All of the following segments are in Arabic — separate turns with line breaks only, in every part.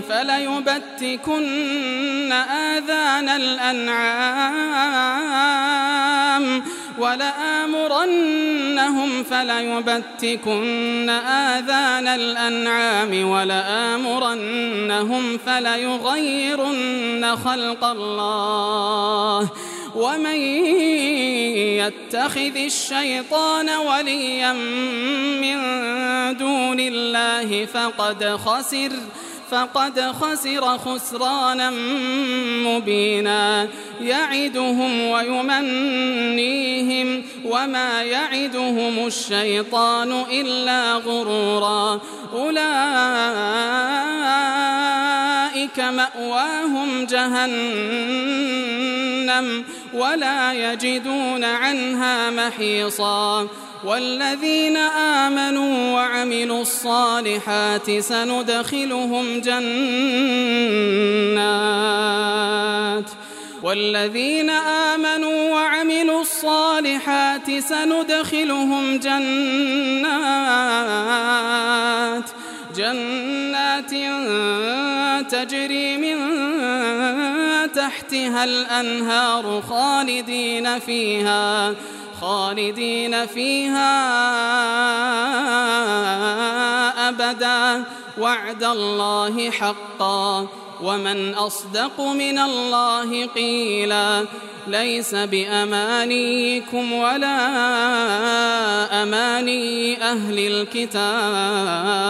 فليبتكن آذان الأنعام ولآمرنهم فليبتكن آذان الأنعام ولآمرنهم فليغيرن خلق الله ومن يتخذ الشيطان وليا من دون الله فقد خسر فقد خسر خسرانا مبينا. يعدهم ويمنيهم وما يعدهم الشيطان إلا غرورا. أولئك مأواهم جهنم ولا يجدون عنها محيصا والذين آمنوا وعملوا الصالحات سندخلهم جنات والذين آمنوا وعملوا الصالحات سندخلهم جنات جنات تجري من تحتها الأنهار خالدين فيها خالدين فيها أبدا. وعد الله حقا. ومن أصدق من الله قيلا. ليس بأمانيكم ولا أماني أهل الكتاب.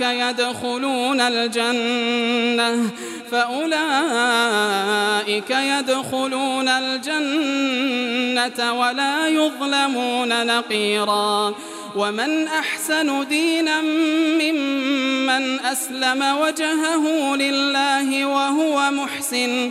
يدخلون الجنة فأولئك يدخلون الجنة ولا يظلمون نقيرا. ومن أحسن دينا ممن أسلم وجهه لله وهو محسن.